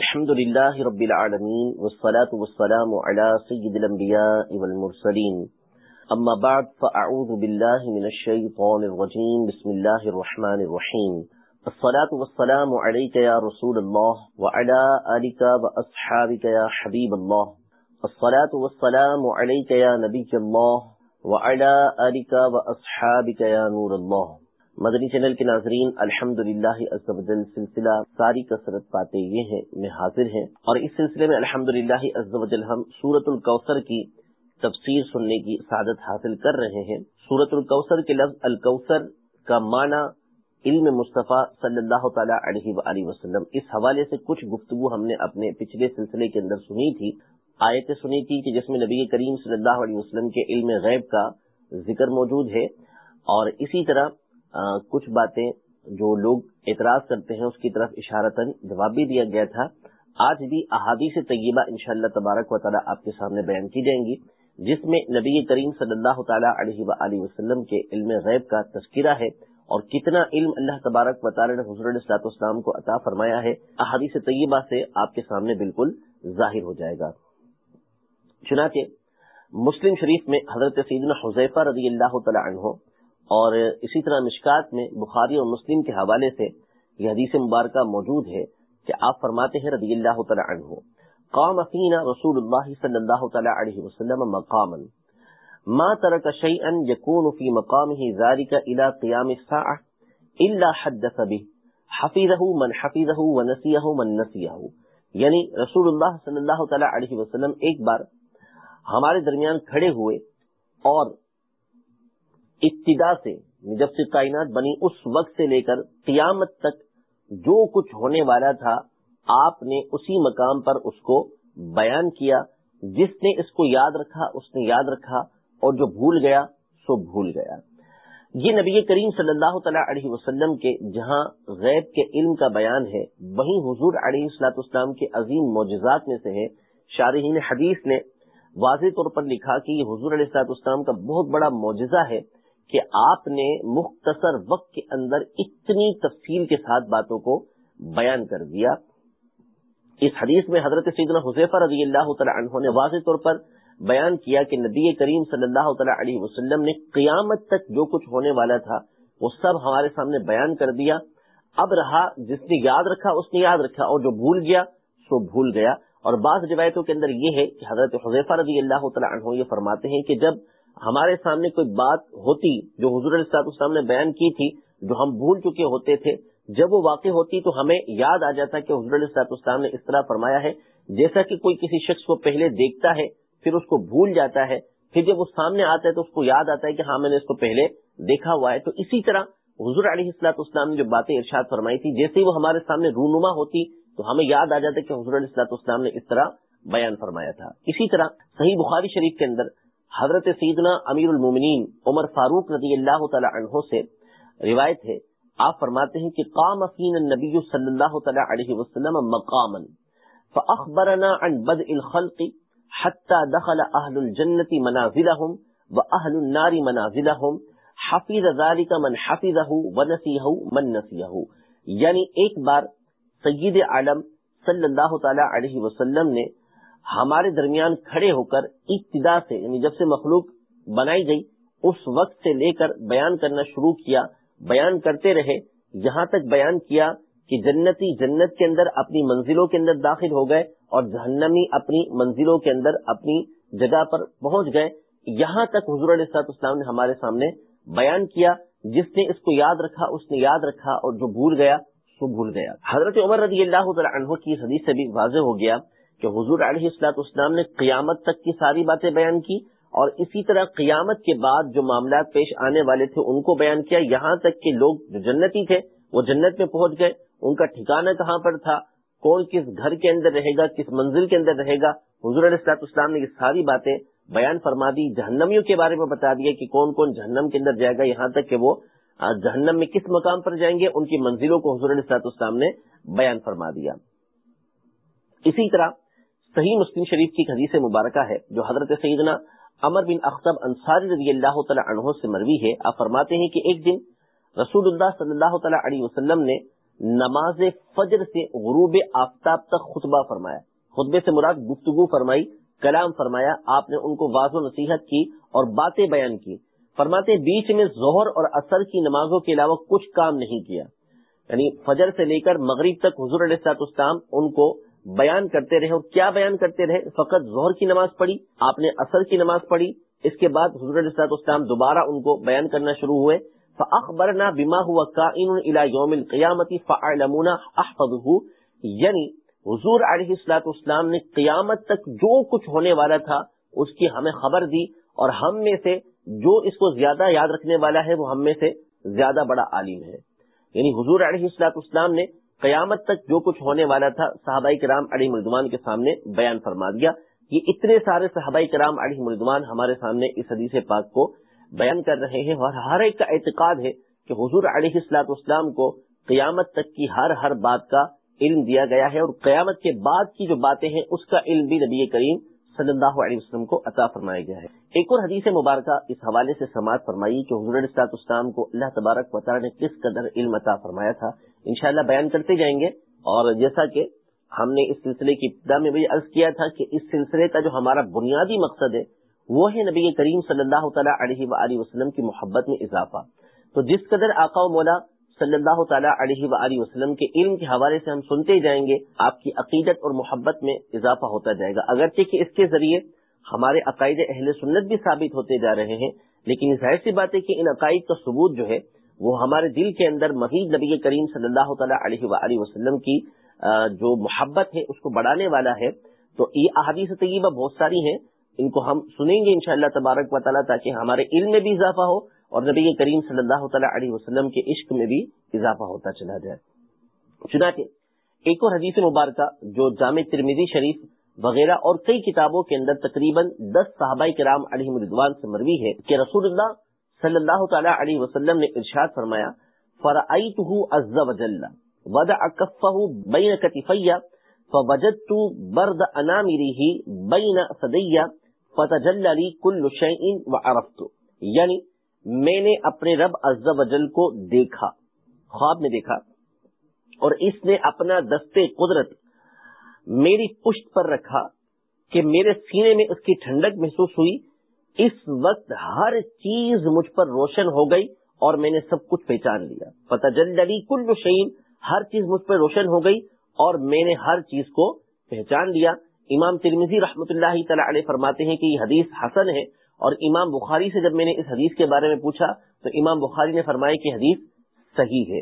الحمد لله رب العالمين والصلاة والسلام على سيد الأنبياء والمرسلين. أما بعد، فأعوذ بالله من الشيطان الرجيم. بسم الله الرحمن الرحيم. الصلاة والسلام عليك يا رسول الله وعلى آلك وأصحابك يا حبيب الله. الصلاة والسلام عليك يا نبي الله وعلى آلك وأصحابك يا نور الله. مدنی چینل کے ناظرین الحمد للہ سلسلہ ساری کثرت پاتے یہ ہیں، میں حاضر ہیں۔ اور اس سلسلے میں الحمد للہ ہم سورت الکوثر کی تفسیر سننے کی سعادت حاصل کر رہے ہیں۔ سورت الکوثر کے لفظ الکوثر کا معنی علم مصطفیٰ صلی اللہ تعالیٰ علیہ وآلہ وسلم۔ اس حوالے سے کچھ گفتگو ہم نے اپنے پچھلے سلسلے کے اندر سنی تھی۔ آیتیں سنی تھی کہ جس میں نبی کریم صلی اللہ علیہ وسلم کے علم غیب کا ذکر موجود ہے۔ اور اسی طرح کچھ باتیں جو لوگ اعتراض کرتے ہیں، اس کی طرف اشارتاً جواب بھی دیا گیا تھا۔ آج بھی احادیث طیبہ انشاءاللہ تبارک و تعالیٰ آپ کے سامنے بیان کی جائیں گی، جس میں نبی کریم صلی اللہ تعالیٰ علیہ و وسلم کے علم غیب کا تذکرہ ہے اور کتنا علم اللہ تبارک و تعالیٰ نے حضور السلاط اسلام کو عطا فرمایا ہے، احادیث طیبہ سے آپ کے سامنے بالکل ظاہر ہو جائے گا۔ چنانچہ مسلم شریف میں حضرت سیدنا حضیفہ رضی اللہ تعالیٰ عنہ اور اسی طرح مشکات میں بخاری اور مسلم کے حوالے سے یہ حدیث مبارکہ موجود ہے کہ آپ فرماتے ہیں رضی اللہ تعالی عنہ، قام فینا رسول اللہ صلی اللہ تعالی علیہ وسلم مقاما. ما ترک شیئا یکون فی مقامه ذالک الى قیام الساعة الا حدث به. حفظه من حفظه ونسیه من نسیه یعنی رسول اللہ صلی اللہ تعالی علیہ وسلم ایک بار ہمارے درمیان کھڑے ہوئے اور ابتدا سے جب سے کائنات بنی، اس وقت سے لے کر قیامت تک جو کچھ ہونے والا تھا، آپ نے اسی مقام پر اس کو بیان کیا۔ جس نے اس کو یاد رکھا، اس نے یاد رکھا۔ اور جو بھول گیا، سو بھول گیا۔ یہ نبی کریم صلی اللہ تعالیٰ علیہ وسلم کے، جہاں غیب کے علم کا بیان ہے، وہیں حضور علیہ السلاط اسلام کے عظیم معجزات میں سے ہے۔ شارحین حدیث نے واضح طور پر لکھا کہ یہ حضور علیہ السلاط اسلام کا بہت بڑا معجزہ ہے۔ کہ آپ نے مختصر وقت کے اندر اتنی تفصیل کے ساتھ باتوں کو بیان کر دیا۔ اس حدیث میں حضرت سیدنا حضیفہ رضی اللہ تعالی عنہ نے واضح طور پر بیان کیا کہ نبی کریم صلی اللہ تعالی علیہ وسلم نے قیامت تک جو کچھ ہونے والا تھا، وہ سب ہمارے سامنے بیان کر دیا۔ اب رہا جس نے یاد رکھا، اس نے یاد رکھا۔ اور جو بھول گیا، سو بھول گیا۔ اور بعض روایتوں کے اندر یہ ہے کہ حضرت حضیفہ رضی اللہ تعالی عنہ یہ فرماتے ہیں کہ جب ہمارے سامنے کوئی بات ہوتی جو حضور علیہ السلام نے بیان کی تھی، جو ہم بھول چکے ہوتے تھے، جب وہ واقع ہوتی تو ہمیں یاد آ جاتا کہ حضور علیہ السلام نے اس طرح فرمایا ہے، جیسا کہ کوئی کسی شخص کو پہلے دیکھتا ہے، پھر اس کو بھول جاتا ہے، پھر جب وہ سامنے آتا ہے تو اس کو یاد آتا ہے کہ ہاں میں نے اس کو پہلے دیکھا ہوا ہے۔ تو اسی طرح حضور علیہ السلاط اسلام نے جو باتیں ارشاد فرمائی تھی، جیسے ہی وہ ہمارے سامنے رونما ہوتی تو ہمیں یاد آ جاتا کہ حضور علیہ السلاط اسلام نے اس طرح بیان فرمایا تھا۔ اسی طرح صحیح بخاری شریف کے اندر حضرت سیدنا امیر المومنین عمر فاروق رضی اللہ تعالی عنہ سے روایت ہے۔ آپ فرماتے ہیں کہ قام فین النبی صلی اللہ تعالی علیہ وسلم مقاما، فاخبرنا عن بدء الخلق حتى دخل اهل الجنة منازلهم واهل النار منازلهم حفظ ذلك من حفظه ونسيه من نسيه یعنی ایک بار سید عالم صلی اللہ تعالی علیہ وسلم نے ہمارے درمیان کھڑے ہو کر ابتدا سے یعنی جب سے مخلوق بنائی گئی، اس وقت سے لے کر بیان کرنا شروع کیا، بیان کرتے رہے، یہاں تک بیان کیا کہ جنتی جنت کے اندر اپنی منزلوں کے اندر داخل ہو گئے اور جہنمی اپنی منزلوں کے اندر اپنی جگہ پر پہنچ گئے۔ یہاں تک حضور علیہ السلام نے ہمارے سامنے بیان کیا، جس نے اس کو یاد رکھا، اس نے یاد رکھا اور جو بھول گیا، سو بھول گیا۔ حضرت عمر رضی اللہ عنہ کی حدیث سے بھی واضح ہو گیا کہ حضور علیہ السلاط اسلام نے قیامت تک کی ساری باتیں بیان کی اور اسی طرح قیامت کے بعد جو معاملات پیش آنے والے تھے ان کو بیان کیا۔ یہاں تک کہ لوگ جو جنتی تھے وہ جنت میں پہنچ گئے۔ ان کا ٹھکانہ کہاں پر تھا؟ کون کس گھر کے اندر رہے گا؟ کس منزل کے اندر رہے گا؟ حضور علیہ السلاط اسلام نے یہ ساری باتیں بیان فرما دی، جہنمیوں کے بارے میں بتا دیا کہ کون کون جہنم کے اندر جائے گا۔ یہاں تک کہ وہ جہنم میں کس مقام پر جائیں گے؟ ان کی منزلوں کو حضور علیہ السلاط اسلام نے بیان فرما دیا۔ اسی طرح صحیح مسلم شریف کی حدیث مبارکہ ہے جو حضرت سیدنا امر بن اختب انصاری رضی اللہ تعالی عنہ سے مروی ہے۔ آپ فرماتے ہیں کہ ایک دن رسول اللہ صلی اللہ تعالی علیہ وسلم نے نماز فجر سے غروب آفتاب تک خطبہ فرمایا۔ خطبے سے مراد گفتگو فرمائی، کلام فرمایا، آپ نے ان کو واضح و نصیحت کی اور باتیں بیان کی۔ فرماتے بیچ میں ظہر اور اثر کی نمازوں کے علاوہ کچھ کام نہیں کیا۔ یعنی فجر سے لے کر مغرب تک حضور علیہ اسلام ان کو بیان کرتے رہے اور کیا بیان کرتے رہے؟ فقط ظہر کی نماز پڑھی، آپ نے اثر کی نماز پڑھی، اس کے بعد حضور علیہ اسلام دوبارہ ان کو بیان کرنا شروع ہوئے۔ فاخبرنا بما هو كائن الى يوم القيامه فاعلمنا احفظه یعنی حضور علیہ الصلوۃ والسلام نے قیامت تک جو کچھ ہونے والا تھا، اس کی ہمیں خبر دی اور ہم میں سے جو اس کو زیادہ یاد رکھنے والا ہے، وہ ہم میں سے زیادہ بڑا عالم ہے۔ یعنی حضور علیہ السلاط اسلام نے قیامت تک جو کچھ ہونے والا تھا، صحابہ کرام علی مردمان کے سامنے بیان فرما دیا۔ یہ اتنے سارے صحابہ کرام علی مردمان ہمارے سامنے اس حدیث پاک کو بیان کر رہے ہیں اور ہر ایک کا اعتقاد ہے کہ حضور علیہ السلاط اسلام کو قیامت تک کی ہر ہر بات کا علم دیا گیا ہے اور قیامت کے بعد کی جو باتیں ہیں، اس کا علم بھی نبی کریم صلی اللہ علیہ وسلم کو عطا فرمایا گیا ہے۔ ایک اور حدیث مبارکہ اس حوالے سے سماعت فرمائی کہ حضور السلاط اسلام کو اللہ تبارک وطالعہ نے کس قدر علم عطا فرمایا تھا، انشاءاللہ بیان کرتے جائیں گے۔ اور جیسا کہ ہم نے اس سلسلے کی ابتدا میں بھی عرض کیا تھا کہ اس سلسلے کا جو ہمارا بنیادی مقصد ہے، وہ ہے نبی کریم صلی اللہ تعالیٰ علیہ وآلہ وسلم کی محبت میں اضافہ۔ تو جس قدر آقا و مولا صلی اللہ تعالیٰ علیہ وآلہ وسلم کے علم کے حوالے سے ہم سنتے جائیں گے، آپ کی عقیدت اور محبت میں اضافہ ہوتا جائے گا۔ اگرچہ کہ اس کے ذریعے ہمارے عقائد اہل سنت بھی ثابت ہوتے جا رہے ہیں، لیکن ظاہر سی بات ہے کہ ان عقائد کا ثبوت جو ہے، وہ ہمارے دل کے اندر مزید نبی کریم صلی اللہ تعالیٰ علیہ وآلہ وسلم کی جو محبت ہے، اس کو بڑھانے والا ہے۔ تو یہ احادیث طیبہ بہت ساری ہیں، ان کو ہم سنیں گے انشاءاللہ تبارک و تعالیٰ تاکہ ہمارے علم میں بھی اضافہ ہو۔ اور نبی کریم صلی اللہ تعالیٰ علیہ وسلم کے عشق میں بھی اضافہ ہوتا چلا جائے۔ چنانچہ ایک اور حدیث مبارکہ جو جامع ترمیزی شریف وغیرہ اور کئی کتابوں کے اندر تقریباً دس صحابہ کرام علیہ مردوان سے مروی ہے کہ رسول اللہ صلی اللہ تعالیٰ علیہ وسلم نے ارشاد فرمایا فرعیتہ عز وجل ودع کفہ بین کتفیہ، فوجدت برد انامره بین صدیہ، فتجللی کل شیئن وعرفت. یعنی میں نے اپنے رب عز و جل کو دیکھا، خواب میں دیکھا، اور اس نے اپنا دستے قدرت میری پشت پر رکھا کہ میرے سینے میں اس کی ٹھنڈک محسوس ہوئی۔ اس وقت ہر چیز مجھ پر روشن ہو گئی اور میں نے سب کچھ پہچان لیا۔ پتہ جل جلی کل شعین ہر چیز مجھ پر روشن ہو گئی اور میں نے ہر چیز کو پہچان لیا۔ امام ترمیزی رحمت اللہ تعالی علیہ فرماتے ہیں کہ یہ حدیث حسن ہے۔ اور امام بخاری سے جب میں نے اس حدیث کے بارے میں پوچھا تو امام بخاری نے فرمایا کہ حدیث صحیح ہے۔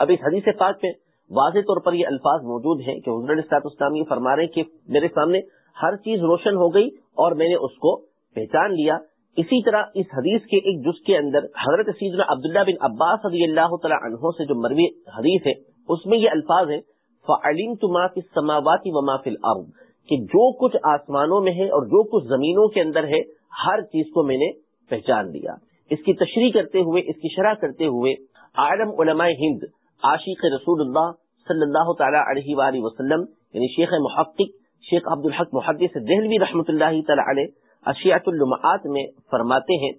اب اس حدیث پاک میں واضح طور پر یہ الفاظ موجود ہیں کہ حضرت اسلام یہ فرما رہے ہیں کہ میرے سامنے ہر چیز روشن ہو گئی اور میں نے اس کو پہچان لیا۔ اسی طرح اس حدیث کے ایک جز کے اندر حضرت سیدنا عبداللہ بن عباس رضی اللہ تعالیٰ عنہ سے جو مروی حدیث ہے، اس میں یہ الفاظ ہے فعلیم تو ما فی السماوات و فی الارض کہ جو کچھ آسمانوں میں ہے اور جو کچھ زمینوں کے اندر ہے، ہر چیز کو میں نے پہچان لیا۔ اس کی تشریح کرتے ہوئے، اس کی شرح کرتے ہوئے عالم علماء ہند، عاشق رسول اللہ صلی اللہ تعالی علیہ وآلہ وسلم یعنی شیخ محقق، شیخ عبد الحق محدث دہلوی رحمۃ اللہ تعالی علیہ اشیات المعات میں فرماتے ہیں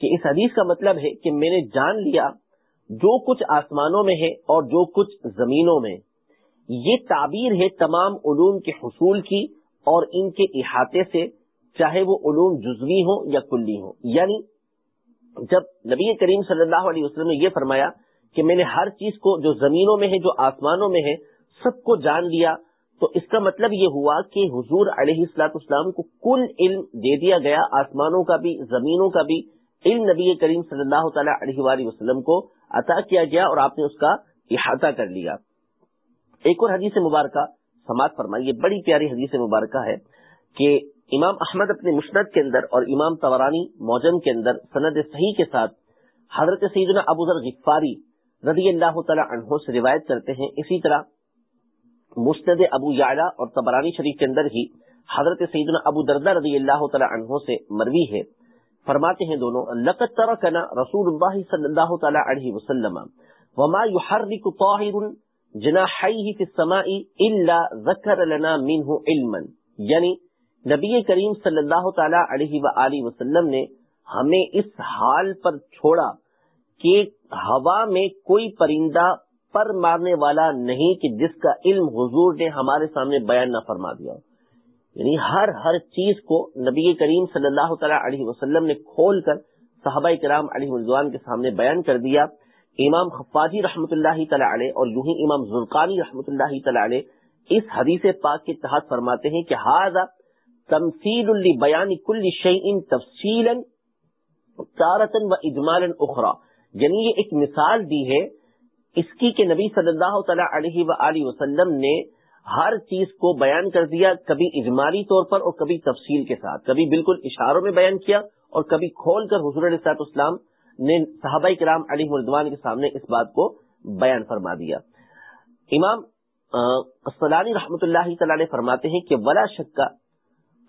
کہ اس حدیث کا مطلب ہے کہ میں نے جان لیا جو کچھ آسمانوں میں ہے اور جو کچھ زمینوں میں۔ یہ تعبیر ہے تمام علوم کے حصول کی اور ان کے احاطے سے چاہے وہ علوم جزوی ہوں یا کلی ہوں۔ یعنی جب نبی کریم صلی اللہ علیہ وسلم نے یہ فرمایا کہ میں نے ہر چیز کو جو زمینوں میں ہے، جو آسمانوں میں ہے، سب کو جان لیا، تو اس کا مطلب یہ ہوا کہ حضور علیہ السلاط اسلام کو کل علم دے دیا گیا، آسمانوں کا بھی، زمینوں کا بھی۔ علم نبی کریم صلی اللہ تعالیٰ علیہ وآلہ وسلم کو عطا کیا گیا اور آپ نے اس کا احاطہ کر لیا۔ ایک اور حدیث مبارکہ، سماعت فرمائی، یہ بڑی پیاری حدیث مبارکہ ہے کہ امام احمد اپنے مشنت کے اندر اور امام تورانی موجم کے اندر سند صحیح کے ساتھ حضرت سیدنا ابو ذر غفاری رضی اللہ تعالی عنہ سے روایت کرتے ہیں۔ اسی طرح مسند ابو یعلا اور تبرانی شریف کے اندر ہی حضرت سیدنا ابو دردہ رضی اللہ تعالی عنہ سے مروی ہے۔ فرماتے ہیں دونوں، لقد ترکنا رسول اللہ صلی اللہ تعالی علیہ وسلم وما يحرك طاهر جناحيه في السماء الا ذكر لنا منه علما. یعنی نبی کریم صلی اللہ تعالی علیہ و وسلم نے ہمیں اس حال پر چھوڑا کہ ہوا میں کوئی پرندہ پر مارنے والا نہیں کہ جس کا علم حضور نے ہمارے سامنے بیان نہ فرما دیا یعنی ہر ہر چیز کو نبی کریم صلی اللہ تعالیٰ علیہ وسلم نے کھول کر صحابہ کرام علیہ رضوان کے سامنے بیان کر دیا امام خفاجی رحمۃ اللہ تعالیٰ علیہ اور یوں ہی امام ذوالقانی رحمۃ اللہ تعالیٰ علیہ اس حدیث پاک کے تحت فرماتے ہیں کہ ہاض تمثیل بیان کل شعین تفصیل تارتن و اجمال اخرا یعنی یہ ایک مثال دی ہے اس کی کہ نبی صلی اللہ تعالیٰ علیہ و وسلم نے ہر چیز کو بیان کر دیا، کبھی اجمالی طور پر اور کبھی تفصیل کے ساتھ۔ کبھی بالکل اشاروں میں بیان کیا اور کبھی کھول کر حضور علیہ اسلام نے صحابہ کرام علی مردوان کے سامنے اس بات کو بیان فرما دیا۔ امام قسطلانی رحمۃ اللہ تعالی نے فرماتے ہیں کہ ولا شکا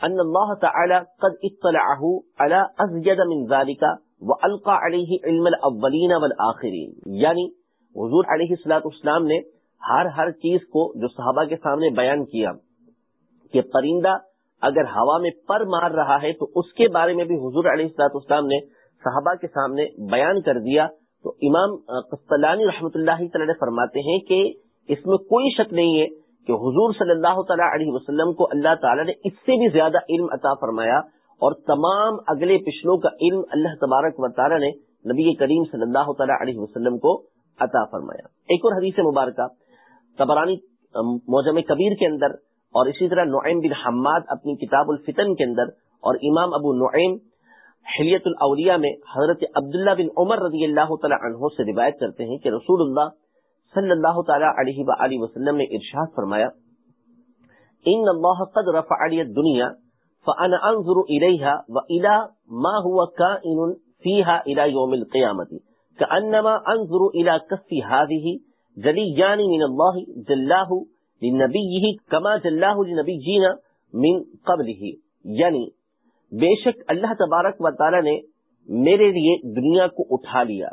ان اللہ تعالی قد اطلعه على ازجد من ذلك والقى عليه علم الاولین والآخرین۔ یعنی حضور علیہ الصلوۃ والسلام نے ہر ہر چیز کو جو صحابہ کے سامنے بیان کیا کہ پرندہ اگر ہوا میں پر مار رہا ہے تو اس کے بارے میں بھی حضور علیہ السلاط اسلام نے صحابہ کے سامنے بیان کر دیا، تو امام قسطلانی رحمۃ اللہ تعالی فرماتے ہیں کہ اس میں کوئی شک نہیں ہے کہ حضور صلی اللہ تعالیٰ علیہ وسلم کو اللہ تعالیٰ نے اس سے بھی زیادہ علم عطا فرمایا اور تمام اگلے پچھلوں کا علم اللہ تبارک و تعالیٰ نے نبی کریم صلی اللہ تعالیٰ علیہ وسلم کو عطا فرمایا۔ ایک اور حدیث مبارکہ، تبرانی موجم کبیر کے اندر اور اسی طرح نعیم بن حماد اپنی کتاب الفتن کے اندر اور امام ابو نعیم حلیت الاولیاء میں حضرت عبداللہ بن عمر رضی اللہ تعالی عنہ سے روایت کرتے ہیں کہ رسول اللہ صلی اللہ تعالی علیہ وآلہ وسلم نے ارشاد فرمایا، ان اللہ قد رفع علی الدنیا فانا انظر الیہا والى ما هو کائن فیہا الى یوم القیامت، کانما انظر الى کف هذه جلی من اللہ جلاہ لنبیہ کما جلاہ لنبی جینا من قبلہ. یعنی بے شک اللہ تبارک و تعالی نے میرے لیے دنیا کو اٹھا لیا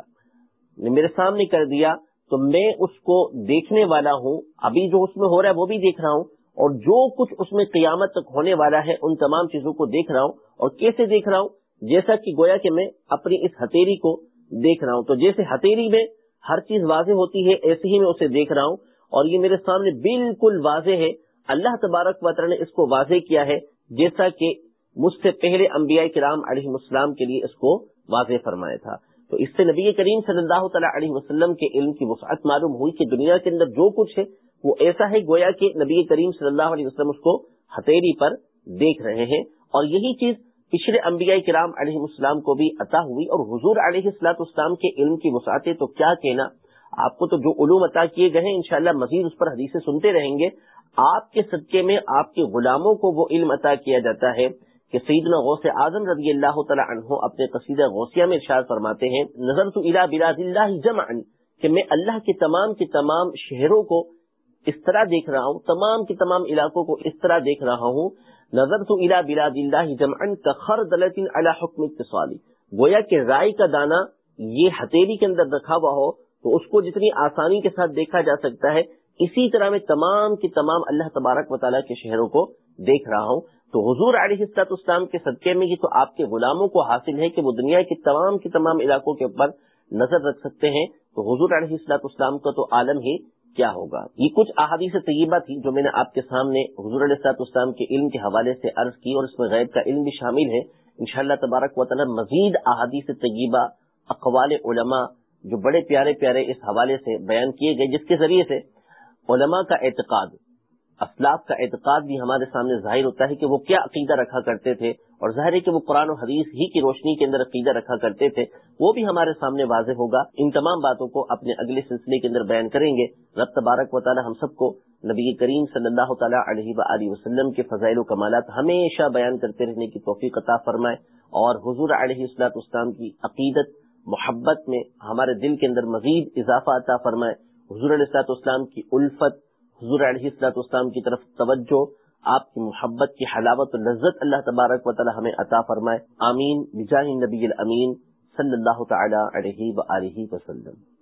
میرے سامنے کر دیا، تو میں اس کو دیکھنے والا ہوں۔ ابھی جو اس میں ہو رہا ہے وہ بھی دیکھ رہا ہوں، اور جو کچھ اس میں قیامت تک ہونے والا ہے، ان تمام چیزوں کو دیکھ رہا ہوں۔ اور کیسے دیکھ رہا ہوں؟ جیسا کہ گویا کہ میں اپنی اس ہتھیری کو دیکھ رہا ہوں۔ تو جیسے ہتھیری میں ہر چیز واضح ہوتی ہے، ایسے ہی میں اسے دیکھ رہا ہوں۔ اور یہ میرے سامنے بالکل واضح ہے۔ اللہ تبارک وطر نے اس کو واضح کیا ہے، جیسا کہ مجھ سے پہلے انبیاء کرام علیہ السلام کے لیے اس کو واضح فرمایا تھا۔ تو اس سے نبی کریم صلی اللہ تعالیٰ علیہ وسلم کے علم کی وسعت معلوم ہوئی کہ دنیا کے اندر جو کچھ ہے، وہ ایسا ہے گویا کہ نبی کریم صلی اللہ علیہ وسلم اس کو ہتھیری پر دیکھ رہے ہیں۔ اور یہی چیز پچھلے انبیاء کرام علیہ السلام کو بھی عطا ہوئی۔ اور حضور علیہ السلاط اسلام کے علم کی وسعتیں تو کیا کہنا؟ آپ کو تو جو علوم عطا کیے گئے ہیں، انشاءاللہ مزید اس پر حدیثیں سنتے رہیں گے۔ آپ کے صدقے میں آپ کے غلاموں کو وہ علم عطا کیا جاتا ہے۔ کہ سیدنا غوث اعظم رضی اللہ تعالی عنہ اپنے قصیدہ غوثیہ میں ارشاد فرماتے ہیں نظر تو الا بلاد اللہ جمع کہ میں اللہ کے تمام کے تمام شہروں کو اس طرح دیکھ رہا ہوں، تمام کے تمام علاقوں کو اس طرح دیکھ رہا ہوں نظر تو الا بلاد اللہ جمعن کا خر دلطن اللہ حکم اتصالی۔ گویا کہ رائے کا دانا یہ ہتھیلی کے اندر رکھا ہوا ہو تو اس کو جتنی آسانی کے ساتھ دیکھا جا سکتا ہے، اسی طرح میں تمام کی تمام اللہ تبارک و تعالیٰ کے شہروں کو دیکھ رہا ہوں۔ تو حضور علیہ السلاط اسلام کے صدقے میں یہ تو آپ کے غلاموں کو حاصل ہے کہ وہ دنیا کے تمام کے تمام علاقوں کے اوپر نظر رکھ سکتے ہیں۔ تو حضور علیہ السلاط اسلام کا تو عالم ہی کیا ہوگا؟ یہ کچھ احادیث طیبہ تھی جو میں نے آپ کے سامنے حضور علیہ السلاط اسلام کے علم کے حوالے سے عرض کی اور اس میں غیب کا علم بھی شامل ہے۔ انشاءاللہ تبارک و تعالی مزید احادیث طیبہ اقوال علماء جو بڑے پیارے پیارے اس حوالے سے بیان کیے گئے، جس کے ذریعے سے علماء کا اعتقاد اسلاف کا اعتقاد بھی ہمارے سامنے ظاہر ہوتا ہے کہ وہ کیا عقیدہ رکھا کرتے تھے اور ظاہر ہے کہ وہ قرآن و حدیث ہی کی روشنی کے اندر عقیدہ رکھا کرتے تھے، وہ بھی ہمارے سامنے واضح ہوگا۔ ان تمام باتوں کو اپنے اگلے سلسلے کے اندر بیان کریں گے۔ رب تبارک و تعالی ہم سب کو نبی کریم صلی اللہ تعالیٰ علیہ و وسلم کے فضائل و کمالات ہمیشہ بیان کرتے رہنے کی توفیق عطا فرمائے اور حضور علیہ السلاط اسلام کی عقیدت، محبت میں ہمارے دل کے اندر مزید اضافہ عطا فرمائے۔ حضور علیہ السلاط اسلام کی الفت حضور علیہ السلاط اسلام کی طرف توجہ، آپ کی محبت، کی حلاوت و لذت اللہ تبارک و تعالی ہمیں عطا فرمائے۔ آمین۔ بجاہ نبی الامین صلی اللہ تعالی علیہ وآلہ وسلم۔